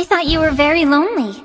I thought you were very lonely.